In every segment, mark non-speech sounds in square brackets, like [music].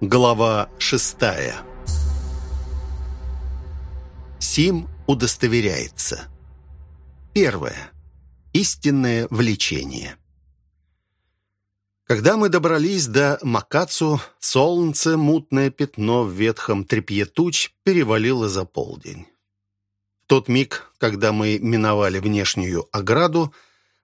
Глава шестая Сим удостоверяется. Первое. Истинное влечение. Когда мы добрались до Макацу, солнце, мутное пятно в ветхом тряпье туч, перевалило за полдень. В тот миг, когда мы миновали внешнюю ограду,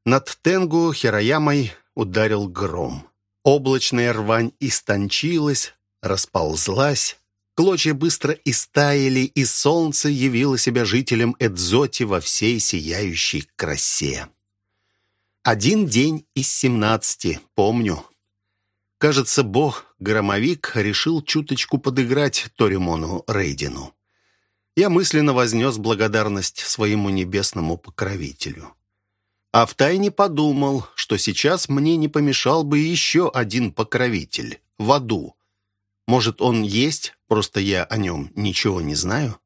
над Тенгу Хироямой ударил гром. Облачная рвань истончилась, расползлась. Клочья быстро истаяли, и солнце явило себя жителям Эдзоти во всей сияющей красе. Один день из семнадцати, помню. Кажется, бог-громовик решил чуточку подыграть Торимону Рейдину. Я мысленно вознес благодарность своему небесному покровителю. А втайне подумал, что сейчас мне не помешал бы еще один покровитель — в аду. Может, он есть, просто я о нем ничего не знаю?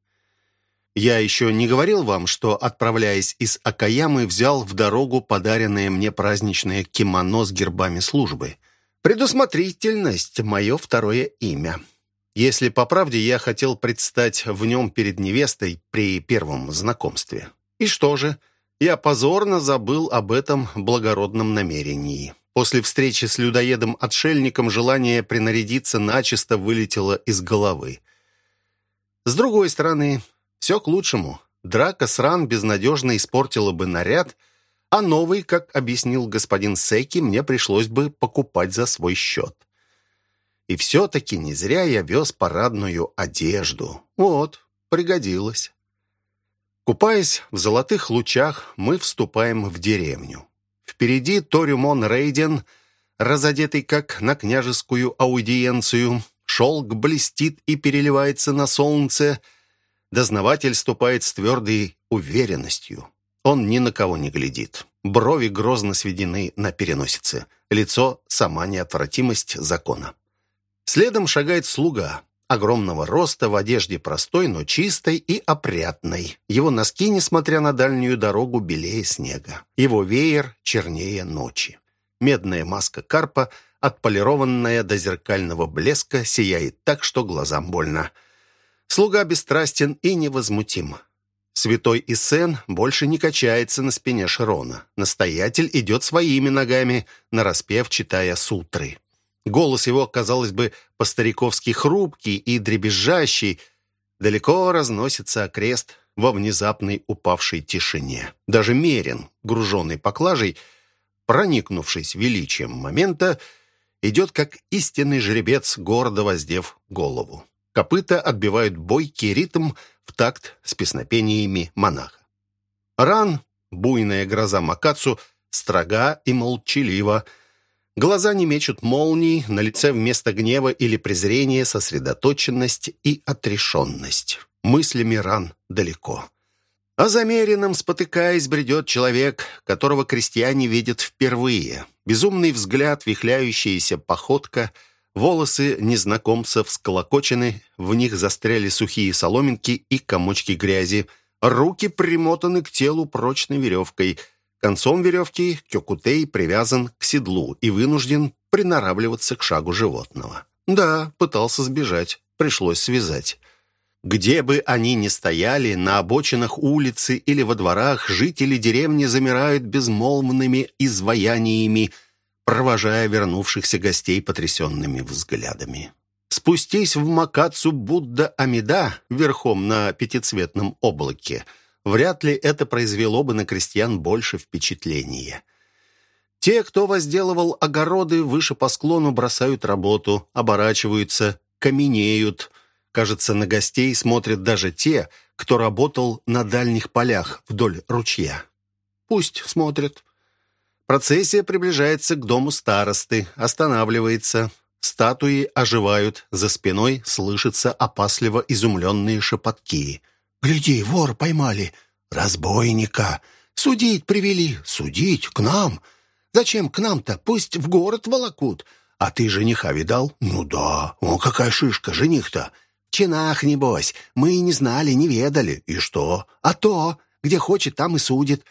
Я еще не говорил вам, что, отправляясь из Акаямы, взял в дорогу подаренное мне праздничное кимоно с гербами службы. Предусмотрительность — мое второе имя. Если по правде, я хотел предстать в нем перед невестой при первом знакомстве. И что же? Я позорно забыл об этом благородном намерении. После встречи с людоедом-отшельником желание принарядиться начисто вылетело из головы. С другой стороны, все к лучшему. Драка с ран безнадежно испортила бы наряд, а новый, как объяснил господин Секи, мне пришлось бы покупать за свой счет. И все-таки не зря я вез парадную одежду. Вот, пригодилось. Купаясь в золотых лучах, мы вступаем в деревню. Впереди Торюмон Рейден, разодетый как на княжескую аудиенцию. Шелк блестит и переливается на солнце. Дознаватель ступает с твердой уверенностью. Он ни на кого не глядит. Брови грозно сведены на переносице. Лицо — сама неотвратимость закона. Следом шагает слуга огромного роста, в одежде простой, но чистой и опрятной. Его носки, несмотря на дальнюю дорогу, белее снега. Его веер чернее ночи. Медная маска карпа, отполированная до зеркального блеска, сияет так, что глазам больно. Слуга бесстрастен и невозмутим. Святой Исен больше не качается на спине Широна. Настоятель идет своими ногами, нараспев, читая сутры. Голос его, казалось бы, по-стариковски хрупкий и дребезжащий, далеко разносится окрест во внезапной упавшей тишине. Даже Мерин, груженный поклажей, проникнувшись величием момента, идет как истинный жеребец, гордо воздев голову. Копыта отбивают бойкий ритм в такт с песнопениями монаха. Ран, буйная гроза Макацу, строга и молчалива, Глаза не мечут молний, на лице вместо гнева или презрения сосредоточенность и отрешенность. Мыслями ран далеко. А замеренным, спотыкаясь, бредет человек, которого крестьяне видят впервые. Безумный взгляд, вихляющаяся походка, волосы незнакомцев сколокочены, в них застряли сухие соломинки и комочки грязи, руки примотаны к телу прочной веревкой — Концом веревки Кёкутей привязан к седлу и вынужден приноравливаться к шагу животного. Да, пытался сбежать, пришлось связать. Где бы они ни стояли, на обочинах улицы или во дворах, жители деревни замирают безмолвными изваяниями, провожая вернувшихся гостей потрясенными взглядами. Спустись в Макацу Будда Амида верхом на пятицветном облаке – вряд ли это произвело бы на крестьян больше впечатления. Те, кто возделывал огороды, выше по склону бросают работу, оборачиваются, каменеют. Кажется, на гостей смотрят даже те, кто работал на дальних полях вдоль ручья. Пусть смотрят. Процессия приближается к дому старосты, останавливается. Статуи оживают, за спиной слышатся опасливо изумленные шепотки – Гляди, вор поймали, разбойника. Судить привели, судить к нам. Зачем к нам-то? Пусть в город волокут. А ты жениха видал? Ну да. О, какая шишка, жених-то. В чинах, небось. Мы и не знали, не ведали. И что? А то, где хочет, там и судит.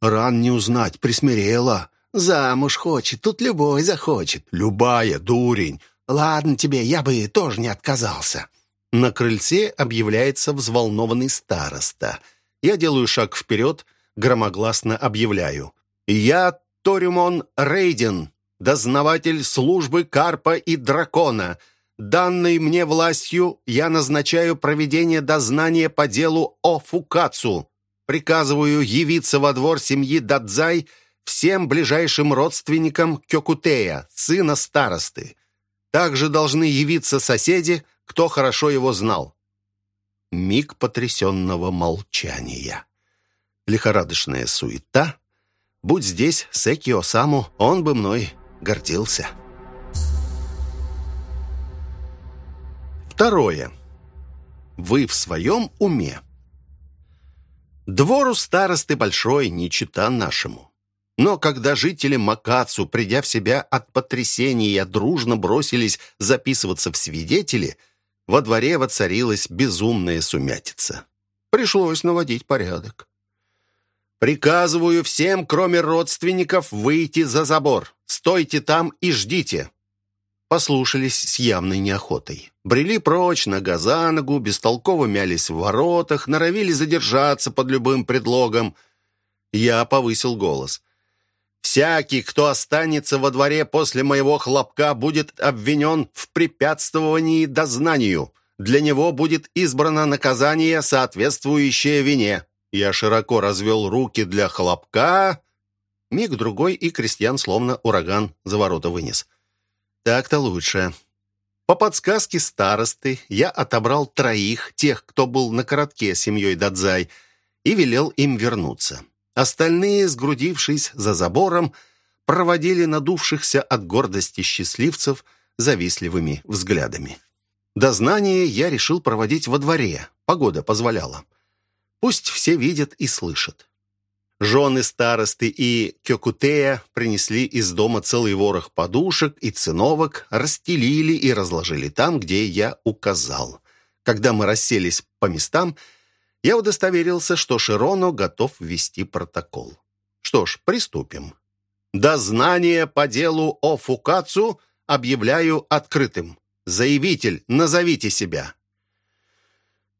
Ран не узнать, присмирела. Замуж хочет, тут любой захочет. Любая, дурень. ладно тебе, я бы тоже не отказался». На крыльце объявляется взволнованный староста. Я делаю шаг вперед, громогласно объявляю. «Я Торимон Рейден, дознаватель службы Карпа и Дракона. Данной мне властью я назначаю проведение дознания по делу о Фукацу. Приказываю явиться во двор семьи Дадзай всем ближайшим родственникам Кёкутея, сына старосты. Также должны явиться соседи, кто хорошо его знал. Миг потрясенного молчания. Лихорадочная суета. Будь здесь Секио Саму, он бы мной гордился. Второе. Вы в своем уме? Двору старосты большой, не чита нашему. Но когда жители Макацу, придя в себя от потрясения, дружно бросились записываться в свидетели, во дворе воцарилась безумная сумятица. Пришлось наводить порядок. «Приказываю всем, кроме родственников, выйти за забор. Стойте там и ждите послушались с явной неохотой. Брели прочь, нога за ногу, бестолково мялись в воротах, норовили задержаться под любым предлогом. Я повысил голос. «Всякий, кто останется во дворе после моего хлопка, будет обвинен в препятствовании дознанию. Для него будет избрано наказание, соответствующее вине». Я широко развел руки для хлопка. Миг-другой, и крестьян словно ураган за ворота вынес. Так-то лучше. По подсказке старосты я отобрал троих, тех, кто был на коротке с семьей Дадзай, и велел им вернуться. Остальные, сгрудившись за забором, проводили надувшихся от гордости счастливцев завистливыми взглядами. Дознание я решил проводить во дворе, погода позволяла. Пусть все видят и слышат. Жены старосты и Кёкутея принесли из дома целый ворох подушек и циновок, расстелили и разложили там, где я указал. Когда мы расселись по местам, я удостоверился, что Широно готов ввести протокол. Что ж, приступим. Дознание по делу о Фукацу объявляю открытым. Заявитель, назовите себя.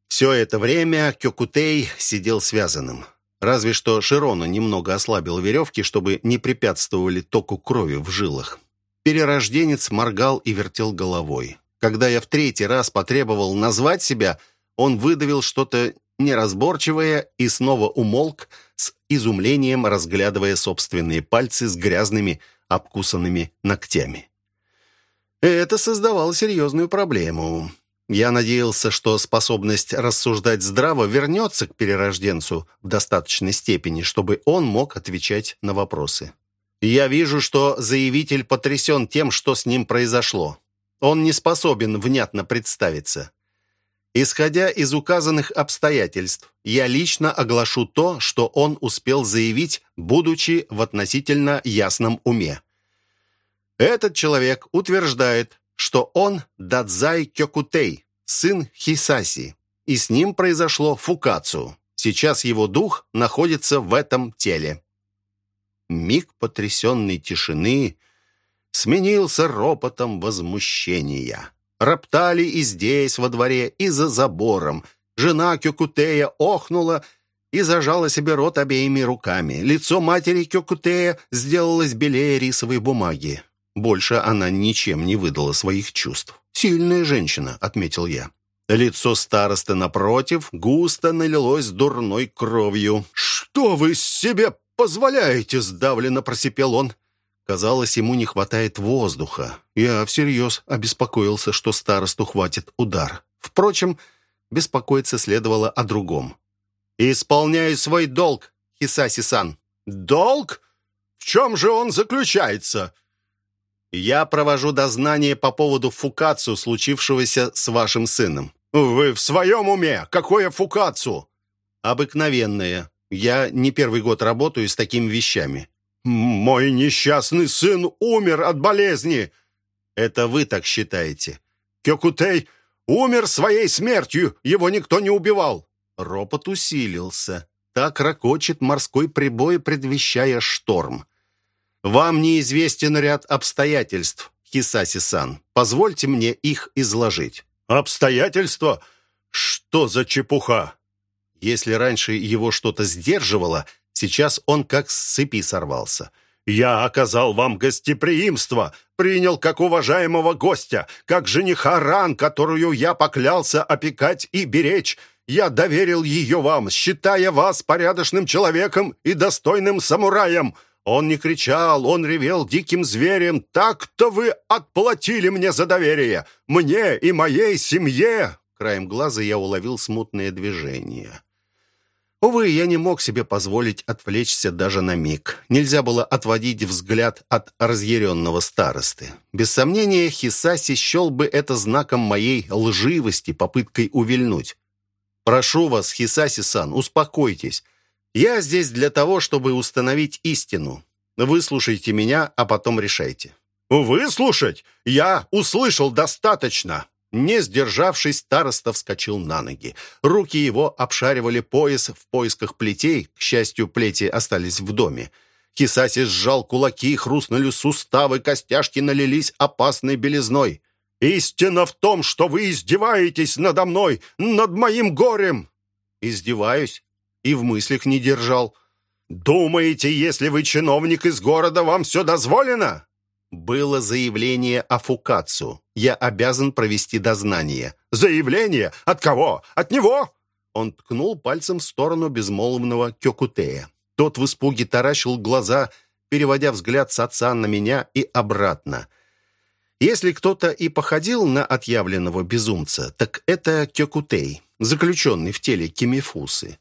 Все это время Кёкутей сидел связанным. Разве что Широна немного ослабил веревки, чтобы не препятствовали току крови в жилах. Перерожденец моргал и вертел головой. Когда я в третий раз потребовал назвать себя, он выдавил что-то неразборчивое и снова умолк, с изумлением разглядывая собственные пальцы с грязными, обкусанными ногтями. Это создавало серьезную проблему. Я надеялся, что способность рассуждать здраво вернется к перерожденцу в достаточной степени, чтобы он мог отвечать на вопросы. Я вижу, что заявитель потрясен тем, что с ним произошло. Он не способен внятно представиться. Исходя из указанных обстоятельств, я лично оглашу то, что он успел заявить, будучи в относительно ясном уме. Этот человек утверждает, что он Дадзай Кёкутей, сын Хисаси, и с ним произошло фукацу. Сейчас его дух находится в этом теле. Миг потрясенной тишины сменился ропотом возмущения. Роптали и здесь, во дворе, и за забором. Жена Кёкутея охнула и зажала себе рот обеими руками. Лицо матери Кёкутея сделалось белее рисовой бумаги. Больше она ничем не выдала своих чувств. «Сильная женщина», — отметил я. Лицо старосты напротив густо налилось дурной кровью. «Что вы себе позволяете?» — сдавленно просипел он. Казалось, ему не хватает воздуха. Я всерьез обеспокоился, что старосту хватит удар. Впрочем, беспокоиться следовало о другом. «Исполняю свой долг, Хисаси-сан». «Долг? В чем же он заключается?» Я провожу дознание по поводу фукацу, случившегося с вашим сыном». «Вы в своем уме? Какое фукацу?» «Обыкновенное. Я не первый год работаю с такими вещами». «Мой несчастный сын умер от болезни!» «Это вы так считаете?» «Кёкутей умер своей смертью, его никто не убивал!» Ропот усилился. Так ракочет морской прибой, предвещая шторм. Вам неизвестен ряд обстоятельств, Кисаси-сан. Позвольте мне их изложить». «Обстоятельства? Что за чепуха?» Если раньше его что-то сдерживало, сейчас он как с цепи сорвался. «Я оказал вам гостеприимство, принял как уважаемого гостя, как жениха ран, которую я поклялся опекать и беречь. Я доверил ее вам, считая вас порядочным человеком и достойным самураем. Он не кричал, он ревел диким зверем. Так-то вы отплатили мне за доверие, мне и моей семье!» Краем глаза я уловил смутное движение. Увы, я не мог себе позволить отвлечься даже на миг. Нельзя было отводить взгляд от разъяренного старосты. Без сомнения, Хисаси счел бы это знаком моей лживости, попыткой увильнуть. «Прошу вас, Хисаси-сан, успокойтесь. Я здесь для того, чтобы установить истину. Выслушайте меня, а потом решайте». «Выслушать? Я услышал достаточно!» Не сдержавшись, староста вскочил на ноги. Руки его обшаривали пояс в поисках плетей. К счастью, плети остались в доме. Кисаси сжал кулаки, хрустнули суставы, костяшки налились опасной белизной. «Истина в том, что вы издеваетесь надо мной, над моим горем!» «Издеваюсь?» И в мыслях не держал. «Думаете, если вы чиновник из города, вам все дозволено?» Было заявление о Фукацу. Я обязан провести дознание. Заявление? От кого? От него? Он ткнул пальцем в сторону безмолвного Кёкутея. Тот в испуге таращил глаза, переводя взгляд с отца на меня и обратно. Если кто-то и походил на отъявленного безумца, так это Кёкутей, заключенный в теле Кимифусы.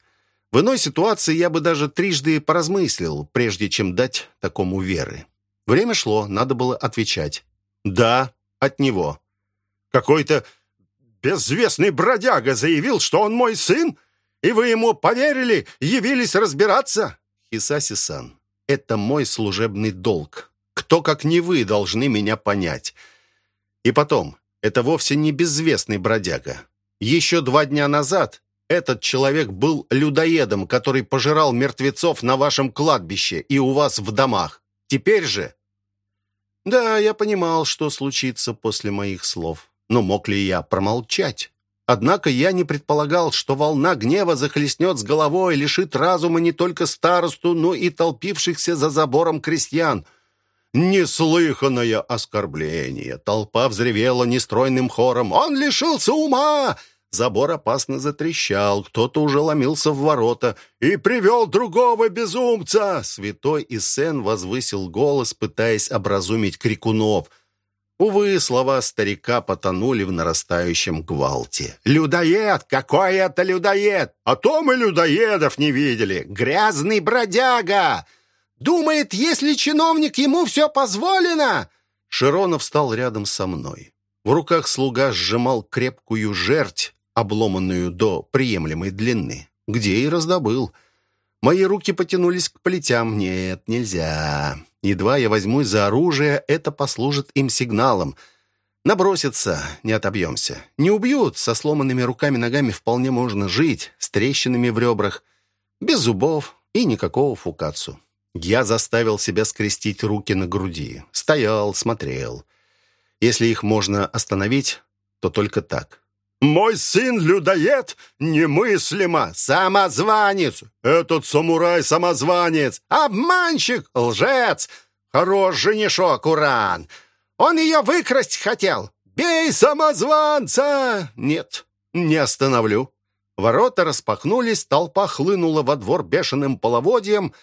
В иной ситуации я бы даже трижды поразмыслил, прежде чем дать такому веры. Время шло, надо было отвечать. «Да, от него». «Какой-то безвестный бродяга заявил, что он мой сын, и вы ему поверили, явились разбираться?» «Хисаси-сан, это мой служебный долг. Кто, как не вы, должны меня понять. И потом, это вовсе не безвестный бродяга. Еще два дня назад этот человек был людоедом, который пожирал мертвецов на вашем кладбище и у вас в домах. Теперь же... Да, я понимал, что случится после моих слов. Но мог ли я промолчать? Однако я не предполагал, что волна гнева захлестнет с головой, лишит разума не только старосту, но и толпившихся за забором крестьян. Неслыханное оскорбление. Толпа взревела нестройным хором. «Он лишился ума! Забор опасно затрещал, кто-то уже ломился в ворота и привел другого безумца. Святой Исен возвысил голос, пытаясь образумить крикунов. Увы, слова старика потонули в нарастающем гвалте. «Людоед! Какой это людоед? А то мы людоедов не видели! Грязный бродяга! Думает, если чиновник, ему все позволено!» Широнов стал рядом со мной. В руках слуга сжимал крепкую жерть, обломанную до приемлемой длины, где и раздобыл. Мои руки потянулись к плетям. Нет, нельзя. Едва я возьмусь за оружие, это послужит им сигналом. Набросятся, не отобьемся. Не убьют, со сломанными руками-ногами вполне можно жить, с трещинами в ребрах, без зубов и никакого фукацу. Я заставил себя скрестить руки на груди. Стоял, смотрел. Если их можно остановить, то только так. Мой сын людоед? Немыслимо! Самозванец! Этот самурай-самозванец! Обманщик! Лжец! Хорош женишок, Уран! Он ее выкрасть хотел! Бей самозванца! Нет, не остановлю. Ворота распахнулись, толпа хлынула во двор бешеным половодьем.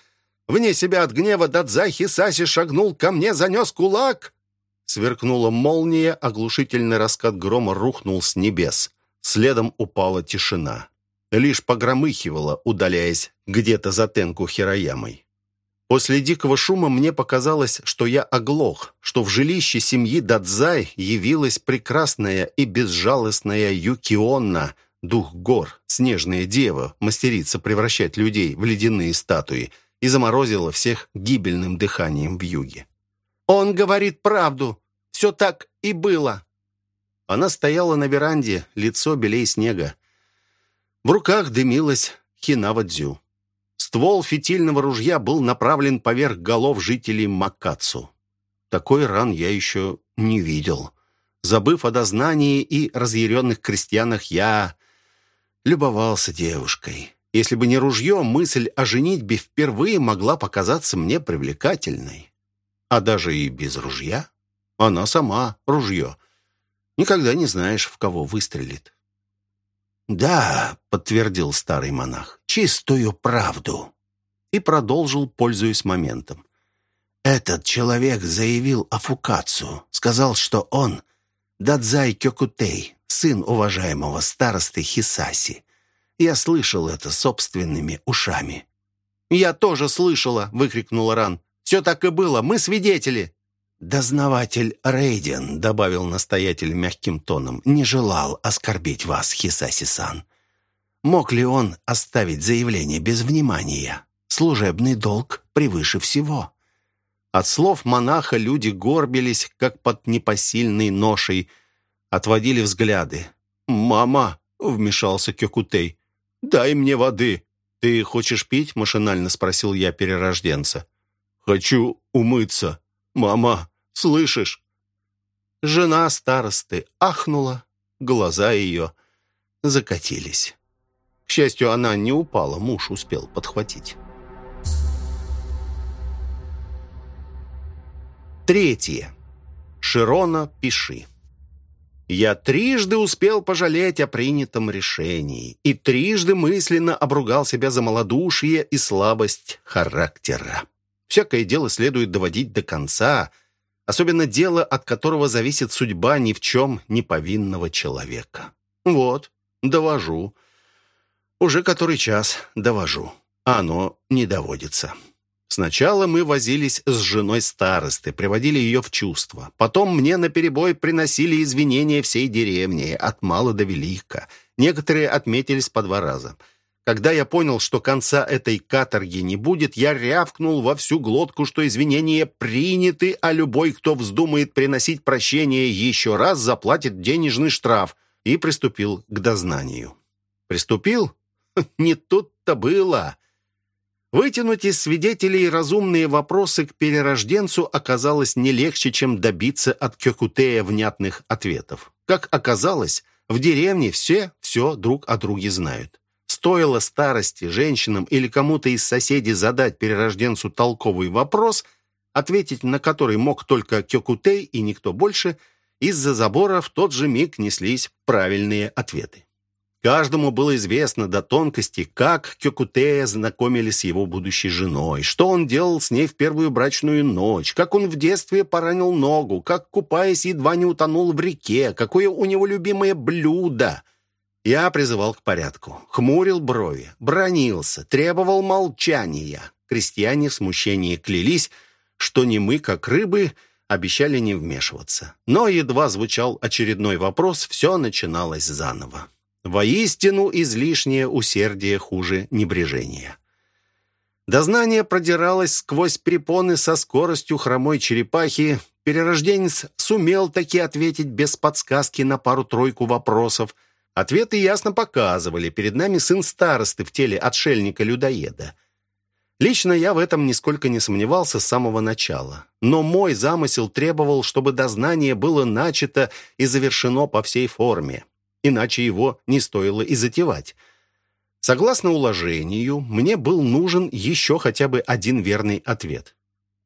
Вне себя от гнева Дадзахи Саси шагнул ко мне, занес кулак. Сверкнула молния, оглушительный раскат грома рухнул с небес. Следом упала тишина. Лишь погромыхивала, удаляясь где-то за Тенку Хироямой. После дикого шума мне показалось, что я оглох, что в жилище семьи Дадзай явилась прекрасная и безжалостная Юкионна, дух гор, снежная дева, мастерица превращать людей в ледяные статуи, и заморозила всех гибельным дыханием в юге. «Он говорит правду. Все так и было». Она стояла на веранде, лицо белей снега. В руках дымилась хинава-дзю. Ствол фитильного ружья был направлен поверх голов жителей Макацу. Такой ран я еще не видел. Забыв о дознании и разъяренных крестьянах, я любовался девушкой. Если бы не ружье, мысль о женитьбе впервые могла показаться мне привлекательной. А даже и без ружья. Она сама ружье. Никогда не знаешь, в кого выстрелит. «Да», — подтвердил старый монах, — «чистую правду». И продолжил, пользуясь моментом. «Этот человек заявил о Фукацу, сказал, что он Дадзай Кёкутей, сын уважаемого старосты Хисаси. Я слышал это собственными ушами». «Я тоже слышала!» — выкрикнула Ран. «Все так и было, мы свидетели!» «Дознаватель Рейден», — добавил настоятель мягким тоном, «не желал оскорбить вас, Хисаси-сан. Мог ли он оставить заявление без внимания? Служебный долг превыше всего». От слов монаха люди горбились, как под непосильной ношей, отводили взгляды. «Мама!» — вмешался Кёкутей. «Дай мне воды». «Ты хочешь пить?» — машинально спросил я перерожденца. «Хочу умыться. Мама, слышишь?» Жена старосты ахнула, глаза ее закатились. К счастью, она не упала, муж успел подхватить. Третье. Широна, пиши. Я трижды успел пожалеть о принятом решении и трижды мысленно обругал себя за малодушие и слабость характера. Всякое дело следует доводить до конца, особенно дело, от которого зависит судьба ни в чем не повинного человека. Вот, довожу. Уже который час довожу, а оно не доводится. Сначала мы возились с женой старосты, приводили ее в чувство. Потом мне наперебой приносили извинения всей деревни, от мала до велика. Некоторые отметились по два раза. Когда я понял, что конца этой каторги не будет, я рявкнул во всю глотку, что извинения приняты, а любой, кто вздумает приносить прощение еще раз, заплатит денежный штраф, и приступил к дознанию. Приступил? [laughs] Не тут-то было. Вытянуть из свидетелей разумные вопросы к перерожденцу оказалось не легче, чем добиться от Кёкутея внятных ответов. Как оказалось, в деревне все все друг о друге знают. Стоило старости, женщинам или кому-то из соседей задать перерожденцу толковый вопрос, ответить на который мог только Кёкутей и никто больше, из-за забора в тот же миг неслись правильные ответы. Каждому было известно до тонкости, как Кёкутея знакомили с его будущей женой, что он делал с ней в первую брачную ночь, как он в детстве поранил ногу, как, купаясь, едва не утонул в реке, какое у него любимое блюдо. Я призывал к порядку, хмурил брови, бронился, требовал молчания. Крестьяне в смущении клялись, что не мы, как рыбы, обещали не вмешиваться. Но едва звучал очередной вопрос, все начиналось заново. Воистину излишнее усердие хуже небрежения. Дознание продиралось сквозь препоны со скоростью хромой черепахи. Перерожденец сумел таки ответить без подсказки на пару-тройку вопросов. Ответы ясно показывали. Перед нами сын старосты в теле отшельника-людоеда. Лично я в этом нисколько не сомневался с самого начала. Но мой замысел требовал, чтобы дознание было начато и завершено по всей форме иначе его не стоило и затевать. Согласно уложению, мне был нужен еще хотя бы один верный ответ.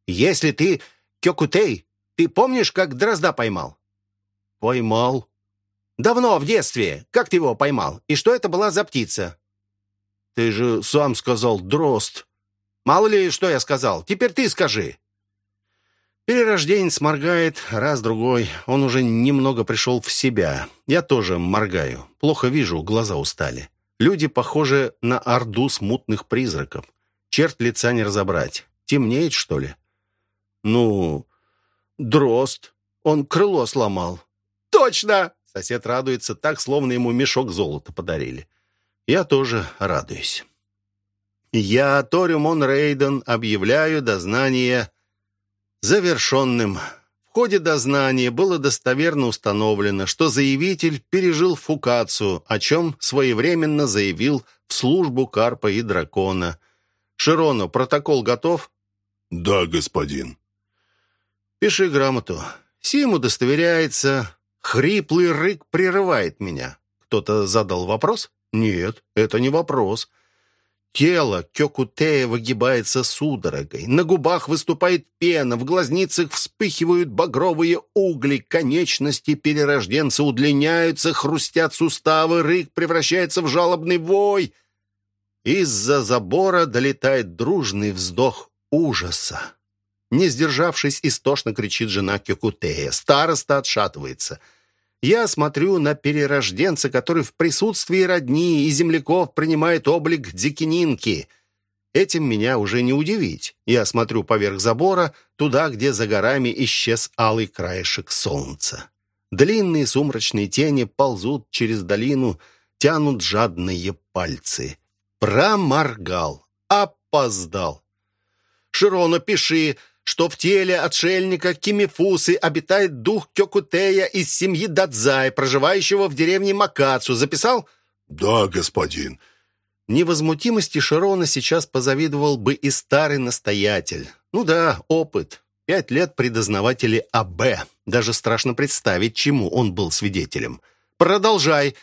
«Если ты Кёкутей, ты помнишь, как дрозда поймал?» «Поймал». «Давно, в детстве. Как ты его поймал? И что это была за птица?» «Ты же сам сказал дрозд». «Мало ли, что я сказал. Теперь ты скажи». Перерожденец моргает, раз-другой. Он уже немного пришел в себя. Я тоже моргаю. Плохо вижу, глаза устали. Люди похожи на орду смутных призраков. Черт лица не разобрать. Темнеет, что ли? Ну, дрозд. Он крыло сломал. Точно! Сосед радуется так, словно ему мешок золота подарили. Я тоже радуюсь. Я, Ториумон Рейден, объявляю дознание завершенным. В ходе дознания было достоверно установлено, что заявитель пережил фукацию, о чем своевременно заявил в службу Карпа и Дракона. «Широну, протокол готов?» «Да, господин». «Пиши грамоту. Сим удостоверяется. Хриплый рык прерывает меня. Кто-то задал вопрос? Нет, это не вопрос. Тело Кёкутея выгибается судорогой. На губах выступает пена, в глазницах вспыхивают багровые угли, конечности перерожденца удлиняются, хрустят суставы, рык превращается в жалобный вой. Из-за забора долетает дружный вздох ужаса. Не сдержавшись, истошно кричит жена Кёкутея. Староста отшатывается — я смотрю на перерожденца, который в присутствии родни и земляков принимает облик дикининки. Этим меня уже не удивить. Я смотрю поверх забора, туда, где за горами исчез алый краешек солнца. Длинные сумрачные тени ползут через долину, тянут жадные пальцы. Проморгал, опоздал. «Широна, пиши!» Что в теле отшельника Кимифусы обитает дух Кёкутея из семьи Дадзай, проживающего в деревне Макацу. Записал? Да, господин. Невозмутимости Широна сейчас позавидовал бы и старый настоятель. Ну да, опыт. Пять лет предознаватели АБ. Даже страшно представить, чему он был свидетелем. Продолжай.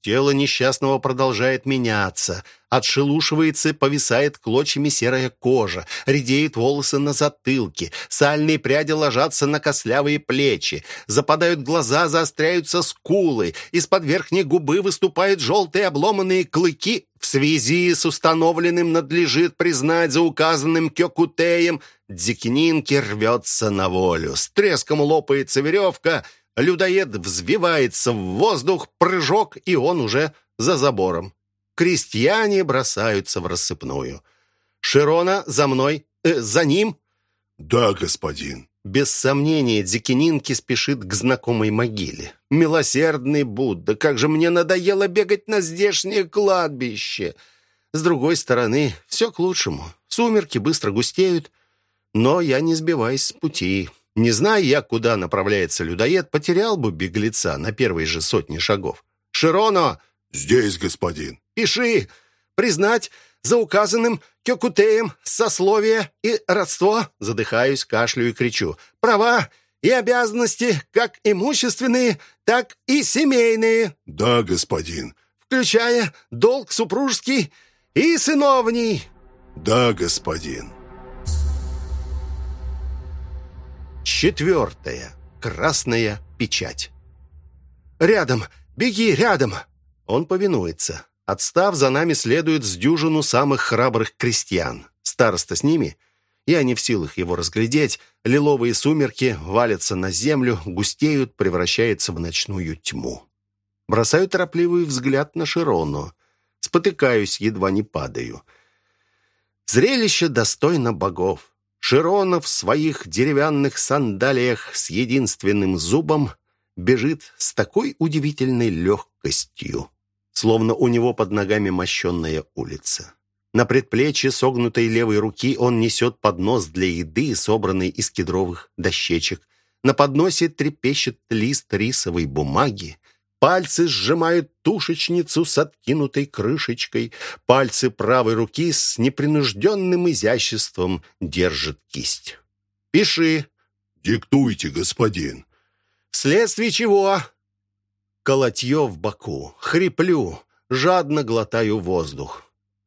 Тело несчастного продолжает меняться. Отшелушивается, повисает клочьями серая кожа, редеют волосы на затылке, сальные пряди ложатся на кослявые плечи, западают глаза, заостряются скулы, из-под верхней губы выступают желтые обломанные клыки. В связи с установленным надлежит признать за указанным кёкутеем, Дзикининки рвется на волю. С треском лопается веревка — Людоед взвивается в воздух, прыжок, и он уже за забором. Крестьяне бросаются в рассыпную. «Широна, за мной! Э, за ним!» «Да, господин!» Без сомнения, Дзекининки спешит к знакомой могиле. «Милосердный Будда, как же мне надоело бегать на здешнее кладбище!» С другой стороны, все к лучшему. Сумерки быстро густеют, но я не сбиваюсь с пути. Не зная я, куда направляется людоед, потерял бы беглеца на первой же сотне шагов. «Широно!» «Здесь, господин!» «Пиши! Признать за указанным кёкутеем сословие и родство!» Задыхаюсь, кашляю и кричу. «Права и обязанности, как имущественные, так и семейные!» «Да, господин!» «Включая долг супружеский и сыновний!» «Да, господин!» Четвертое. Красная печать. «Рядом! Беги, рядом!» Он повинуется. Отстав, за нами следует с дюжину самых храбрых крестьян. Староста с ними. Я не в силах его разглядеть. Лиловые сумерки валятся на землю, густеют, превращаются в ночную тьму. Бросаю торопливый взгляд на Широну. Спотыкаюсь, едва не падаю. Зрелище достойно богов. Широна в своих деревянных сандалиях с единственным зубом бежит с такой удивительной легкостью, словно у него под ногами мощенная улица. На предплечье согнутой левой руки он несет поднос для еды, собранный из кедровых дощечек. На подносе трепещет лист рисовой бумаги. Пальцы сжимают тушечницу с откинутой крышечкой. Пальцы правой руки с непринужденным изяществом держат кисть. «Пиши». «Диктуйте, господин». «Вследствие чего?» Колотье в боку. Хриплю, жадно глотаю воздух.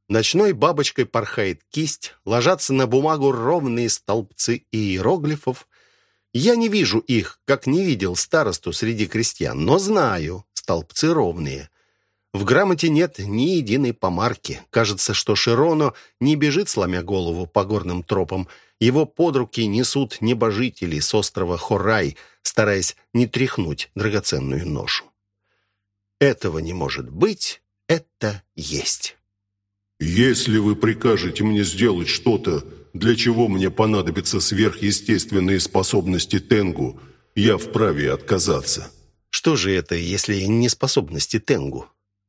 Ночной бабочкой порхает кисть, ложатся на бумагу ровные столбцы иероглифов, я не вижу их, как не видел старосту среди крестьян, но знаю, столбцы ровные. В грамоте нет ни единой помарки. Кажется, что Широно не бежит, сломя голову по горным тропам. Его под руки несут небожители с острова Хорай, стараясь не тряхнуть драгоценную ношу. Этого не может быть, это есть. «Если вы прикажете мне сделать что-то, для чего мне понадобятся сверхъестественные способности Тенгу, я вправе отказаться». Что же это, если не способности Тенгу?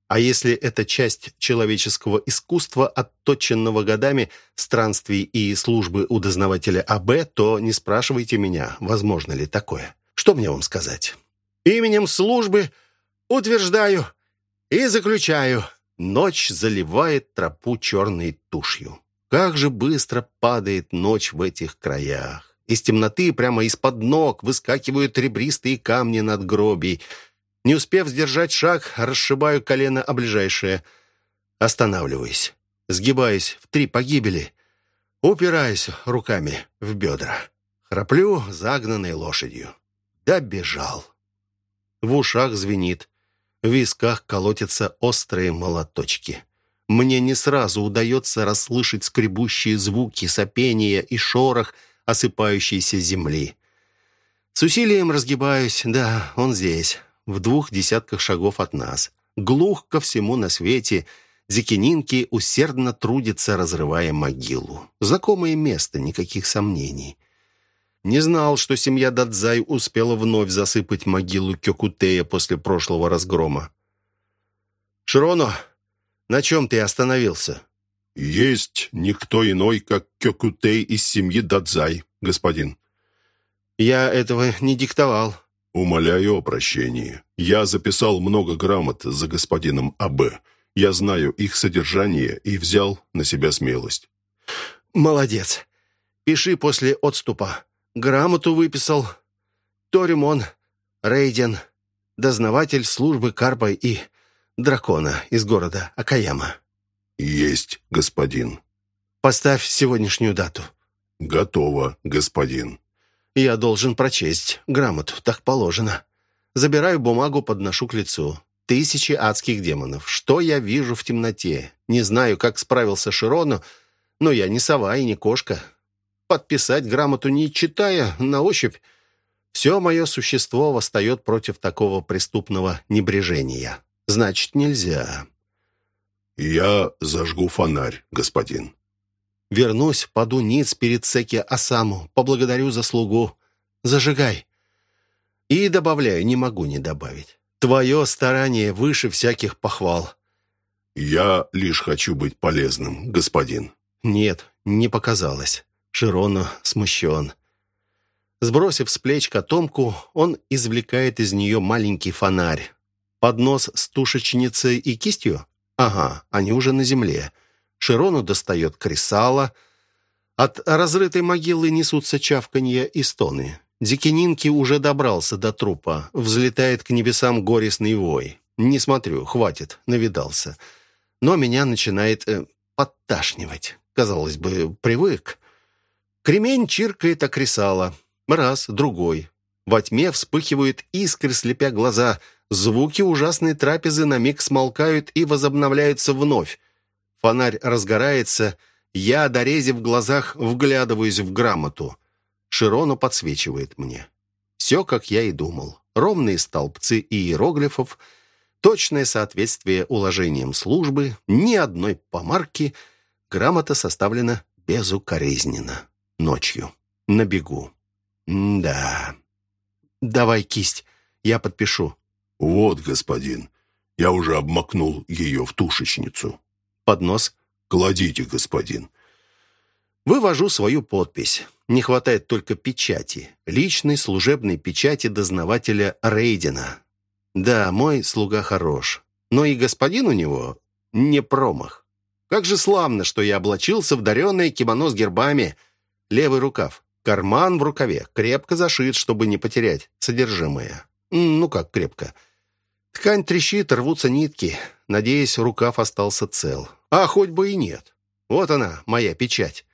А если это часть человеческого искусства, отточенного годами странствий и службы у дознавателя АБ, то не спрашивайте меня, возможно ли такое. Что мне вам сказать? Именем службы утверждаю и заключаю. Ночь заливает тропу черной тушью. Как же быстро падает ночь в этих краях. Из темноты прямо из-под ног выскакивают ребристые камни над гробей. Не успев сдержать шаг, расшибаю колено о ближайшее. Останавливаюсь, сгибаясь в три погибели, упираясь руками в бедра. Храплю загнанной лошадью. Добежал. В ушах звенит. В висках колотятся острые молоточки. Мне не сразу удается расслышать скребущие звуки, сопения и шорох осыпающейся земли. С усилием разгибаюсь. Да, он здесь, в двух десятках шагов от нас. Глух ко всему на свете. Зекининки усердно трудятся, разрывая могилу. Знакомое место, никаких сомнений. Не знал, что семья Дадзай успела вновь засыпать могилу Кёкутея после прошлого разгрома. «Широно, на чем ты остановился?» «Есть никто иной, как Кёкутей из семьи Дадзай, господин». «Я этого не диктовал». «Умоляю о прощении. Я записал много грамот за господином А.Б. Я знаю их содержание и взял на себя смелость». «Молодец. Пиши после отступа. Грамоту выписал. Торимон, Рейден, дознаватель службы Карпа и дракона из города Акаяма. Есть, господин. Поставь сегодняшнюю дату. Готово, господин. Я должен прочесть грамоту, так положено. Забираю бумагу, подношу к лицу. Тысячи адских демонов. Что я вижу в темноте? Не знаю, как справился Широну, но я не сова и не кошка подписать грамоту не читая, на ощупь. Все мое существо восстает против такого преступного небрежения. Значит, нельзя. «Я зажгу фонарь, господин». Вернусь, паду ниц перед Секи Асаму, поблагодарю за слугу. Зажигай. И добавляю, не могу не добавить. Твое старание выше всяких похвал. Я лишь хочу быть полезным, господин. Нет, не показалось. Широно смущен. Сбросив с плеч котомку, он извлекает из нее маленький фонарь. Поднос с тушечницей и кистью? Ага, они уже на земле. Широну достает кресало. От разрытой могилы несутся чавканье и стоны. Дикининки уже добрался до трупа. Взлетает к небесам горестный вой. Не смотрю, хватит, навидался. Но меня начинает э, подташнивать. Казалось бы, привык. Кремень чиркает окресало. Раз, другой. Во тьме вспыхивают искры, слепя глаза. Звуки ужасной трапезы на миг смолкают и возобновляются вновь. Фонарь разгорается. Я, дорезив в глазах, вглядываюсь в грамоту. Широну подсвечивает мне. Все, как я и думал. Ровные столбцы иероглифов, точное соответствие уложениям службы, ни одной помарки. Грамота составлена безукоризненно ночью. На бегу. да. Давай кисть, я подпишу. Вот, господин, я уже обмакнул ее в тушечницу. Поднос. Кладите, господин. Вывожу свою подпись. Не хватает только печати. Личной служебной печати дознавателя Рейдена. Да, мой слуга хорош. Но и господин у него не промах. Как же славно, что я облачился в даренное кимоно с гербами – Левый рукав. Карман в рукаве. Крепко зашит, чтобы не потерять содержимое. Ну как крепко. Ткань трещит, рвутся нитки. Надеюсь, рукав остался цел. А хоть бы и нет. Вот она, моя печать.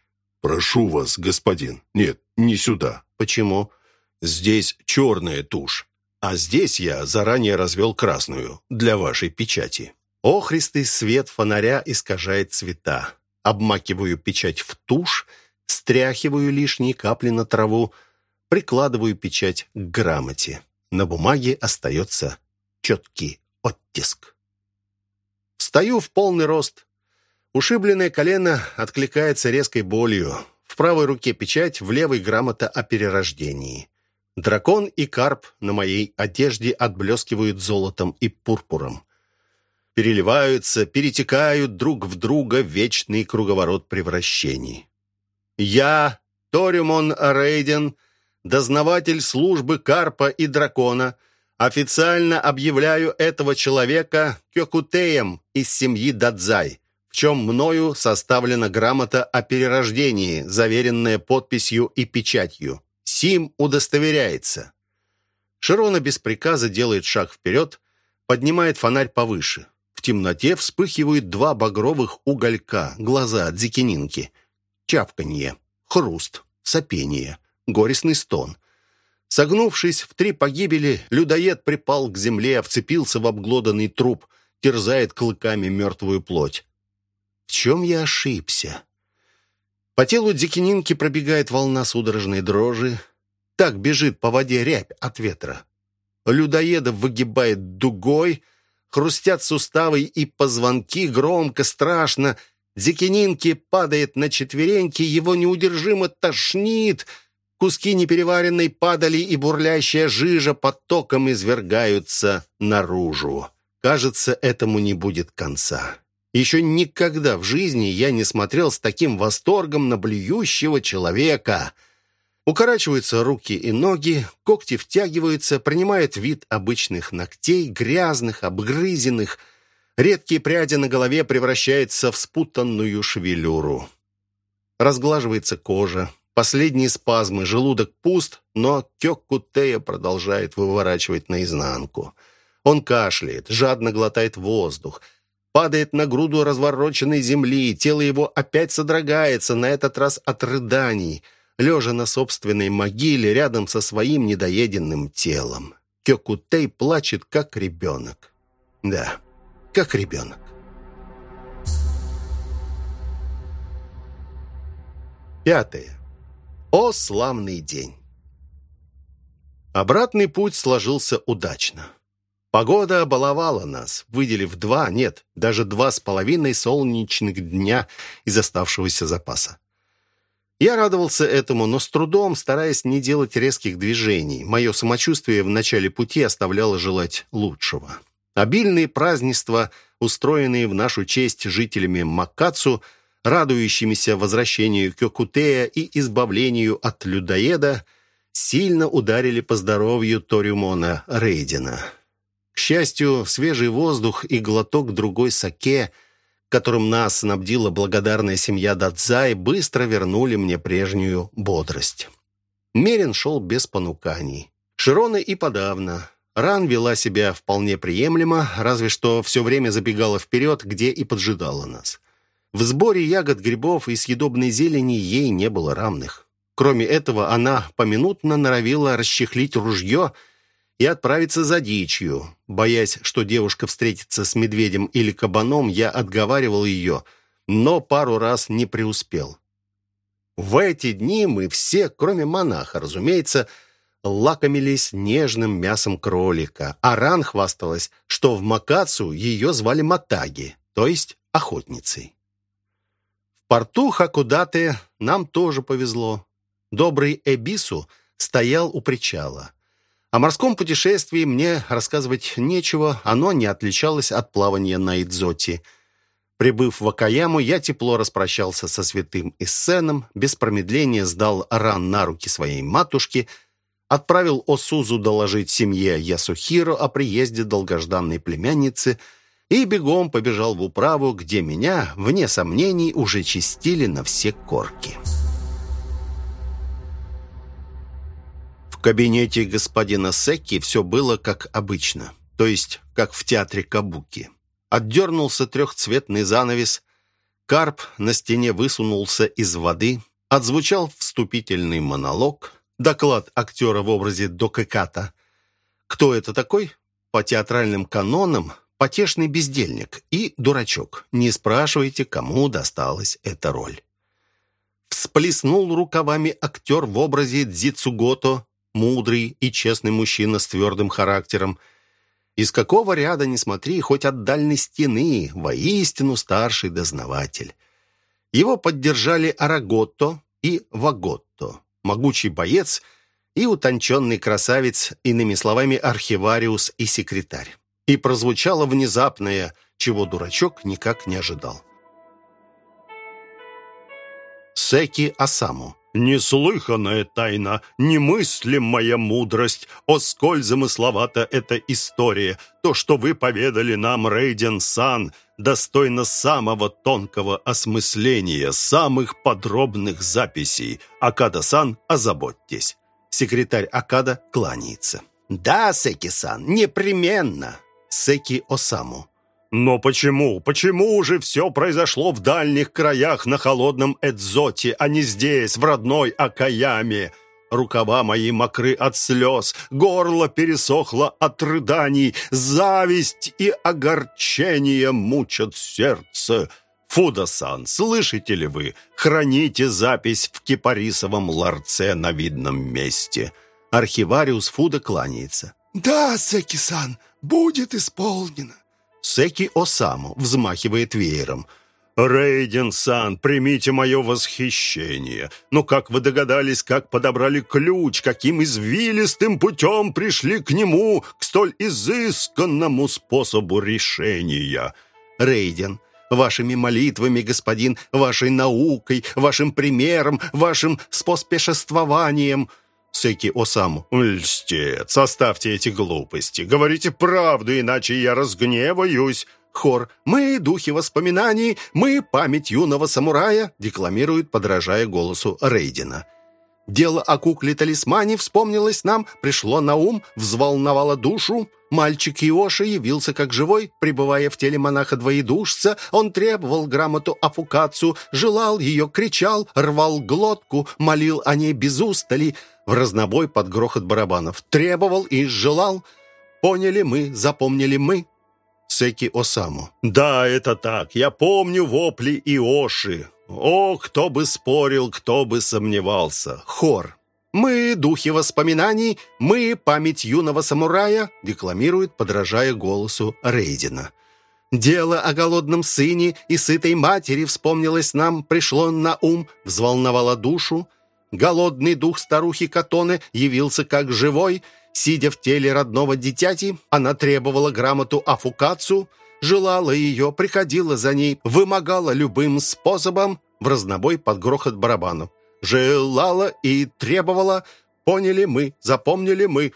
«Прошу вас, господин. Нет, не сюда». «Почему?» «Здесь черная тушь, а здесь я заранее развел красную для вашей печати». Охристый свет фонаря искажает цвета. Обмакиваю печать в тушь, стряхиваю лишние капли на траву, прикладываю печать к грамоте. На бумаге остается четкий оттиск. Встаю в полный рост. Ушибленное колено откликается резкой болью. В правой руке печать, в левой грамота о перерождении. Дракон и карп на моей одежде отблескивают золотом и пурпуром. Переливаются, перетекают друг в друга вечный круговорот превращений. Я, Торимон Рейден, дознаватель службы Карпа и Дракона, официально объявляю этого человека Кёкутеем из семьи Дадзай, в чем мною составлена грамота о перерождении, заверенная подписью и печатью. Сим удостоверяется. Широна без приказа делает шаг вперед, поднимает фонарь повыше. В темноте вспыхивают два багровых уголька, глаза дзекининки. Чавканье, хруст, сопение, горестный стон. Согнувшись в три погибели, людоед припал к земле, вцепился в обглоданный труп, терзает клыками мертвую плоть. В чем я ошибся? По телу Дикининки пробегает волна судорожной дрожи. Так бежит по воде рябь от ветра. Людоеда выгибает дугой, хрустят суставы и позвонки, громко, страшно. Дикининки падает на четвереньки, его неудержимо тошнит. Куски непереваренной падали и бурлящая жижа потоком извергаются наружу. Кажется, этому не будет конца. Еще никогда в жизни я не смотрел с таким восторгом на блюющего человека. Укорачиваются руки и ноги, когти втягиваются, принимает вид обычных ногтей, грязных, обгрызенных. Редкие пряди на голове превращаются в спутанную шевелюру. Разглаживается кожа, последние спазмы, желудок пуст, но Кёккутея продолжает выворачивать наизнанку. Он кашляет, жадно глотает воздух — падает на груду развороченной земли, тело его опять содрогается, на этот раз от рыданий, лежа на собственной могиле рядом со своим недоеденным телом. Кёкутей плачет, как ребенок. Да, как ребенок. Пятое. О, славный день! Обратный путь сложился удачно. Погода обаловала нас, выделив два, нет, даже два с половиной солнечных дня из оставшегося запаса. Я радовался этому, но с трудом, стараясь не делать резких движений. Мое самочувствие в начале пути оставляло желать лучшего. Обильные празднества, устроенные в нашу честь жителями Макацу, радующимися возвращению Кёкутея и избавлению от людоеда, сильно ударили по здоровью Ториумона Рейдена. К счастью, свежий воздух и глоток другой саке, которым нас снабдила благодарная семья Дадзай, быстро вернули мне прежнюю бодрость. Мерин шел без понуканий. Широна и подавно. Ран вела себя вполне приемлемо, разве что все время забегала вперед, где и поджидала нас. В сборе ягод, грибов и съедобной зелени ей не было равных. Кроме этого, она поминутно норовила расчехлить ружье – и отправиться за дичью. Боясь, что девушка встретится с медведем или кабаном, я отговаривал ее, но пару раз не преуспел. В эти дни мы все, кроме монаха, разумеется, лакомились нежным мясом кролика, а Ран хвасталась, что в Макацу ее звали Матаги, то есть охотницей. Порту Хакудате нам тоже повезло. Добрый Эбису стоял у причала. О морском путешествии мне рассказывать нечего, оно не отличалось от плавания на Идзоте. Прибыв в Акаяму, я тепло распрощался со святым Иссеном, без промедления сдал ран на руки своей матушке, отправил Осузу доложить семье Ясухиро о приезде долгожданной племянницы и бегом побежал в управу, где меня, вне сомнений, уже чистили на все корки. В кабинете господина Секки все было как обычно, то есть как в театре Кабуки. Отдернулся трехцветный занавес, карп на стене высунулся из воды, отзвучал вступительный монолог, доклад актера в образе Докеката. Кто это такой? По театральным канонам потешный бездельник и дурачок. Не спрашивайте, кому досталась эта роль. Всплеснул рукавами актер в образе Дзицугото, мудрый и честный мужчина с твердым характером. Из какого ряда ни смотри, хоть от дальней стены, воистину старший дознаватель. Его поддержали Араготто и Ваготто, могучий боец и утонченный красавец, иными словами, архивариус и секретарь. И прозвучало внезапное, чего дурачок никак не ожидал. Секи Асаму Неслыханная тайна, немыслимая мудрость. О, сколь замысловата эта история. То, что вы поведали нам, Рейден Сан, достойно самого тонкого осмысления, самых подробных записей. Акада-сан, озаботьтесь. Секретарь Акада кланяется. «Да, Секи-сан, непременно!» Секи Осаму. Но почему, почему же все произошло в дальних краях на холодном Эдзоте, а не здесь, в родной Акаяме? Рукава мои мокры от слез, горло пересохло от рыданий, зависть и огорчение мучат сердце. Фудасан, слышите ли вы? Храните запись в кипарисовом ларце на видном месте. Архивариус Фуда кланяется. «Да, Секи-сан, будет исполнено». Секи Осаму взмахивает веером. «Рейден-сан, примите мое восхищение. Но как вы догадались, как подобрали ключ, каким извилистым путем пришли к нему, к столь изысканному способу решения?» Рейден, вашими молитвами, господин, вашей наукой, вашим примером, вашим споспешествованием». Секи Осаму. «Льстец, оставьте эти глупости. Говорите правду, иначе я разгневаюсь». Хор «Мы, духи воспоминаний, мы, память юного самурая», декламирует, подражая голосу Рейдена. Дело о кукле-талисмане вспомнилось нам, пришло на ум, взволновало душу. Мальчик Иоши явился как живой, пребывая в теле монаха-двоедушца. Он требовал грамоту Афукацу, желал ее, кричал, рвал глотку, молил о ней без устали в разнобой под грохот барабанов. Требовал и желал. Поняли мы, запомнили мы. Секи Осаму. «Да, это так. Я помню вопли Иоши. О, кто бы спорил, кто бы сомневался. Хор. «Мы, духи воспоминаний, мы, память юного самурая», декламирует, подражая голосу Рейдина. «Дело о голодном сыне и сытой матери вспомнилось нам, пришло на ум, взволновало душу. Голодный дух старухи Катоны явился как живой. Сидя в теле родного дитяти, она требовала грамоту Афукацу, желала ее, приходила за ней, вымогала любым способом в разнобой под грохот барабану. Желала и требовала, поняли мы, запомнили мы.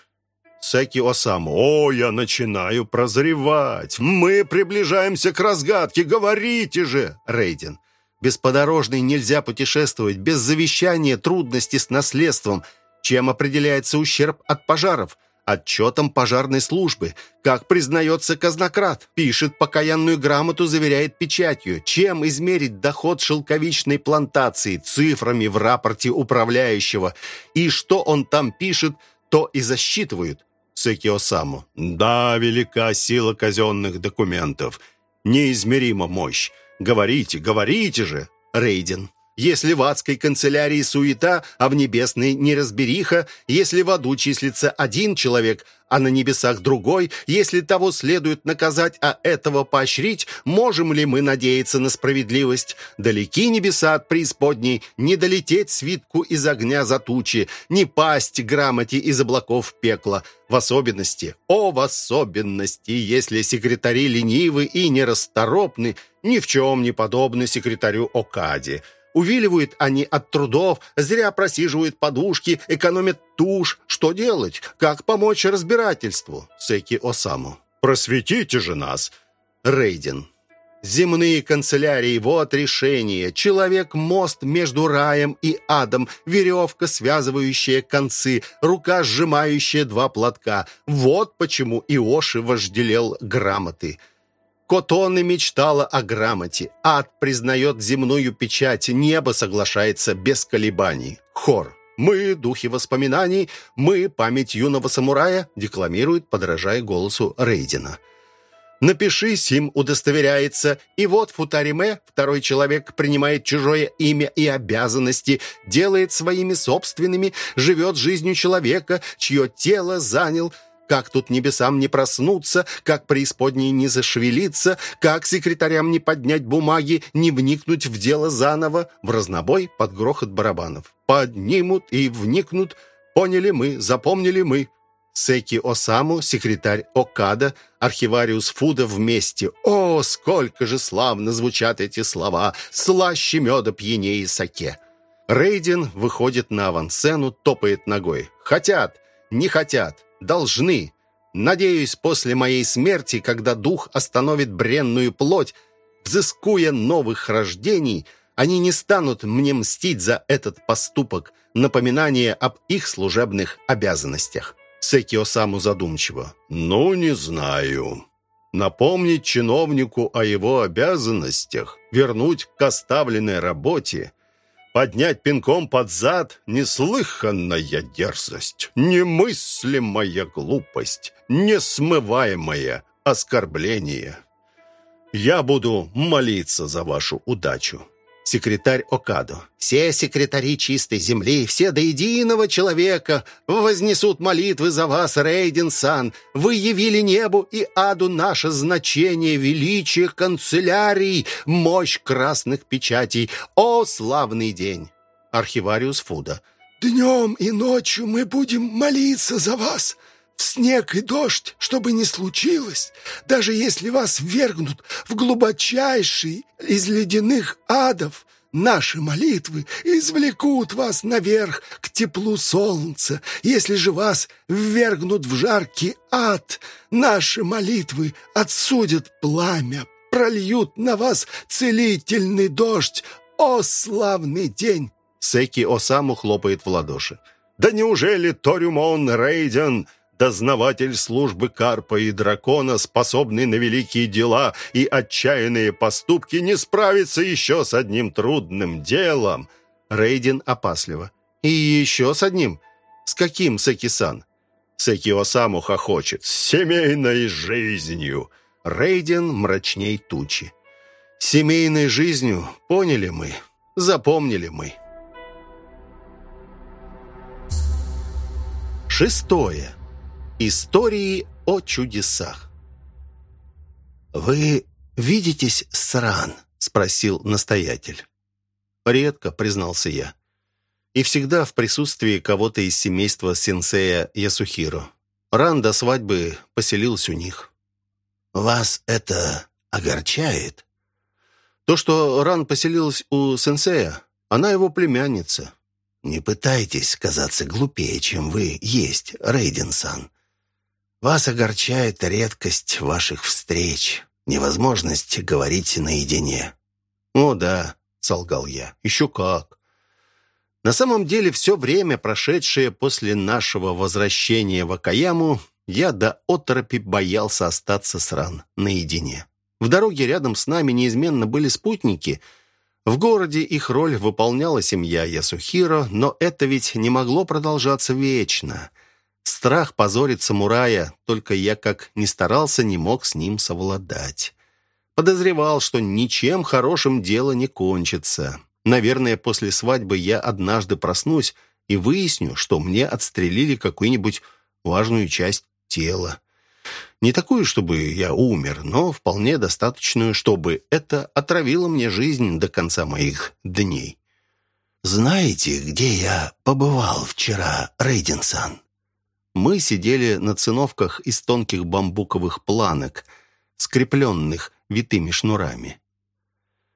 Секи Осаму, о, я начинаю прозревать. Мы приближаемся к разгадке, говорите же, Рейден. Без подорожной нельзя путешествовать, без завещания трудности с наследством. Чем определяется ущерб от пожаров? Отчетом пожарной службы. Как признается казнократ. Пишет покаянную грамоту, заверяет печатью. Чем измерить доход шелковичной плантации? Цифрами в рапорте управляющего. И что он там пишет, то и засчитывают. Секио Саму. Да, велика сила казенных документов. Неизмерима мощь. Говорите, говорите же, Рейден. Если в адской канцелярии суета, а в небесной неразбериха, если в аду числится один человек, а на небесах другой, если того следует наказать, а этого поощрить, можем ли мы надеяться на справедливость? Далеки небеса от преисподней, не долететь свитку из огня за тучи, не пасть грамоте из облаков пекла. В особенности, о, в особенности, если секретари ленивы и нерасторопны, ни в чем не подобны секретарю Окаде. Увиливают они от трудов, зря просиживают подушки, экономят тушь. Что делать? Как помочь разбирательству? Секи Осаму. Просветите же нас. Рейден. Земные канцелярии, вот решение. Человек – мост между раем и адом, веревка, связывающая концы, рука, сжимающая два платка. Вот почему Иоши вожделел грамоты – Котоны мечтала о грамоте. Ад признает земную печать. Небо соглашается без колебаний. Хор. «Мы – духи воспоминаний, мы – память юного самурая», декламирует, подражая голосу Рейдина. «Напишись им, удостоверяется, и вот Футариме, второй человек, принимает чужое имя и обязанности, делает своими собственными, живет жизнью человека, чье тело занял – как тут небесам не проснуться, как преисподней не зашевелиться, как секретарям не поднять бумаги, не вникнуть в дело заново, в разнобой под грохот барабанов. Поднимут и вникнут, поняли мы, запомнили мы. Секи Осаму, секретарь Окада, архивариус Фуда вместе. О, сколько же славно звучат эти слова! Слаще меда пьянее саке! Рейден выходит на авансцену, топает ногой. «Хотят! Не хотят! Должны! Надеюсь, после моей смерти, когда дух остановит бренную плоть, взыскуя новых рождений, они не станут мне мстить за этот поступок, напоминание об их служебных обязанностях». Секио саму задумчиво. «Ну, не знаю. Напомнить чиновнику о его обязанностях, вернуть к оставленной работе, поднять пинком под зад — неслыханная дерзость, немыслимая глупость, несмываемое оскорбление. Я буду молиться за вашу удачу секретарь Окадо. «Все секретари чистой земли, все до единого человека вознесут молитвы за вас, Рейден-сан. Вы явили небу и аду наше значение, величие канцелярий, мощь красных печатей. О, славный день!» Архивариус Фуда. «Днем и ночью мы будем молиться за вас» снег и дождь, что бы ни случилось, даже если вас вергнут в глубочайший из ледяных адов, наши молитвы извлекут вас наверх к теплу солнца. Если же вас ввергнут в жаркий ад, наши молитвы отсудят пламя, прольют на вас целительный дождь. О, славный день!» Секи Осаму хлопает в ладоши. «Да неужели Торюмон Рейден...» дознаватель службы Карпа и Дракона, способный на великие дела и отчаянные поступки, не справится еще с одним трудным делом. Рейдин опасливо. И еще с одним? С каким, Секи-сан? Секио сам ухохочет. С семейной жизнью. Рейдин мрачней тучи. Семейной жизнью поняли мы, запомнили мы. Шестое. Истории о чудесах. «Вы видитесь с Ран?» — спросил настоятель. «Редко», — признался я. «И всегда в присутствии кого-то из семейства сенсея Ясухиро. Ран до свадьбы поселился у них». «Вас это огорчает?» «То, что Ран поселилась у сенсея, она его племянница». «Не пытайтесь казаться глупее, чем вы есть, Рейден-сан. Вас огорчает редкость ваших встреч, невозможность говорить наедине». «О, да», — солгал я, — «еще как». На самом деле, все время, прошедшее после нашего возвращения в Акаяму, я до оторопи боялся остаться с ран наедине. В дороге рядом с нами неизменно были спутники. В городе их роль выполняла семья Ясухиро, но это ведь не могло продолжаться вечно — Страх позорит самурая, только я, как ни старался, не мог с ним совладать. Подозревал, что ничем хорошим дело не кончится. Наверное, после свадьбы я однажды проснусь и выясню, что мне отстрелили какую-нибудь важную часть тела. Не такую, чтобы я умер, но вполне достаточную, чтобы это отравило мне жизнь до конца моих дней. «Знаете, где я побывал вчера, Рейдинсан?» Мы сидели на циновках из тонких бамбуковых планок, скрепленных витыми шнурами.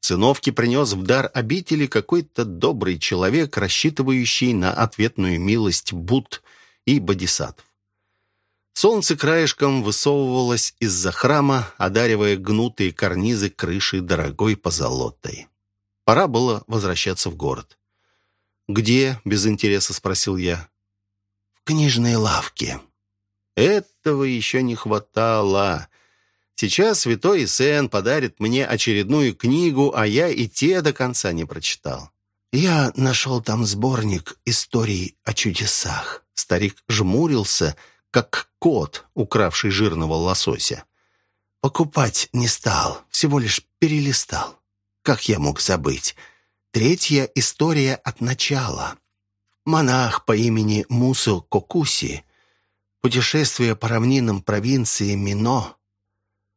Циновки принес в дар обители какой-то добрый человек, рассчитывающий на ответную милость Будд и Бодисаттв. Солнце краешком высовывалось из-за храма, одаривая гнутые карнизы крыши дорогой позолотой. Пора было возвращаться в город. «Где?» — без интереса спросил я книжной лавке. Этого еще не хватало. Сейчас святой Исен подарит мне очередную книгу, а я и те до конца не прочитал. Я нашел там сборник историй о чудесах. Старик жмурился, как кот, укравший жирного лосося. Покупать не стал, всего лишь перелистал. Как я мог забыть? Третья история от начала. Монах по имени Мусу Кокуси, путешествуя по равнинам провинции Мино,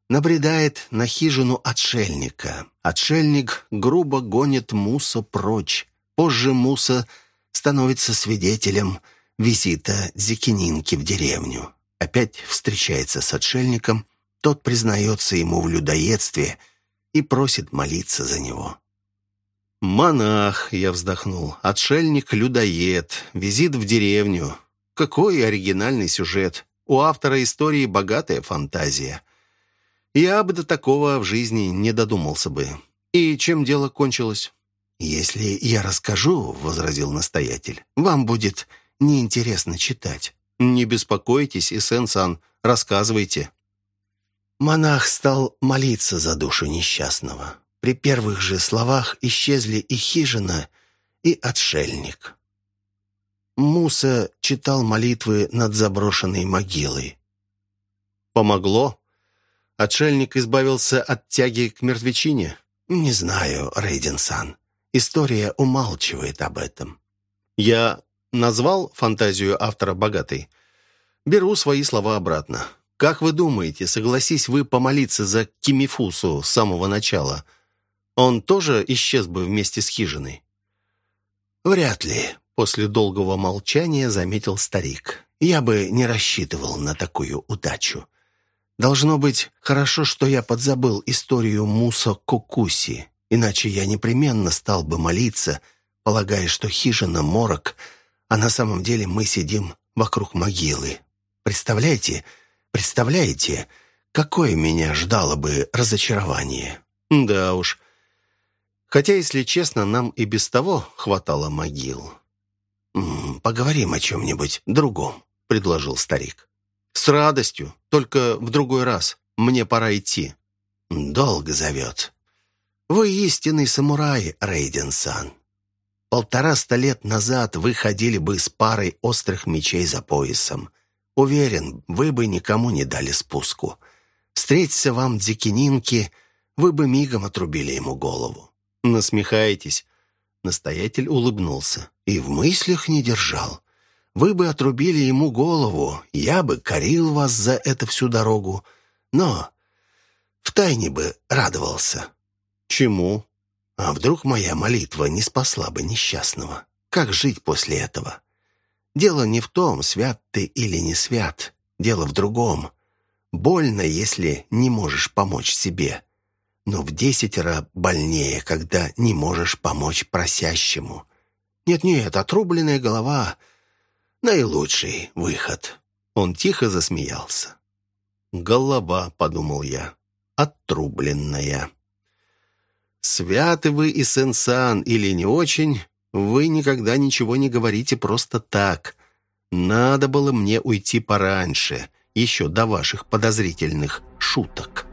набредает на хижину отшельника. Отшельник грубо гонит Муса прочь. Позже Муса становится свидетелем визита Зикининки в деревню. Опять встречается с отшельником, тот признается ему в людоедстве и просит молиться за него. «Монах», — я вздохнул, — «отшельник-людоед, визит в деревню». Какой оригинальный сюжет. У автора истории богатая фантазия. Я бы до такого в жизни не додумался бы. И чем дело кончилось? «Если я расскажу», — возразил настоятель, — «вам будет неинтересно читать». «Не беспокойтесь, Исен-сан, рассказывайте». Монах стал молиться за душу несчастного. При первых же словах исчезли и хижина, и отшельник. Муса читал молитвы над заброшенной могилой. «Помогло? Отшельник избавился от тяги к мертвечине?» «Не знаю, Рейден-сан. История умалчивает об этом». «Я назвал фантазию автора богатой?» «Беру свои слова обратно. Как вы думаете, согласись вы помолиться за Кимифусу с самого начала?» Он тоже исчез бы вместе с хижиной? Вряд ли, после долгого молчания заметил старик. Я бы не рассчитывал на такую удачу. Должно быть, хорошо, что я подзабыл историю Муса Кокуси, иначе я непременно стал бы молиться, полагая, что хижина морок, а на самом деле мы сидим вокруг могилы. Представляете, представляете, какое меня ждало бы разочарование? Да уж, Хотя, если честно, нам и без того хватало могил. «Поговорим о чем-нибудь другом», — предложил старик. «С радостью, только в другой раз. Мне пора идти». «Долго зовет». «Вы истинный самурай, Рейден-сан. Полтораста лет назад вы ходили бы с парой острых мечей за поясом. Уверен, вы бы никому не дали спуску. Встретиться вам Дзекининки, вы бы мигом отрубили ему голову. «Насмехаетесь?» Настоятель улыбнулся. «И в мыслях не держал. Вы бы отрубили ему голову, я бы корил вас за это всю дорогу. Но втайне бы радовался». «Чему?» «А вдруг моя молитва не спасла бы несчастного? Как жить после этого?» «Дело не в том, свят ты или не свят. Дело в другом. Больно, если не можешь помочь себе но в десятеро больнее, когда не можешь помочь просящему. Нет-нет, отрубленная голова — наилучший выход. Он тихо засмеялся. «Голова», — подумал я, — «отрубленная». «Святы вы и сенсан или не очень, вы никогда ничего не говорите просто так. Надо было мне уйти пораньше, еще до ваших подозрительных шуток».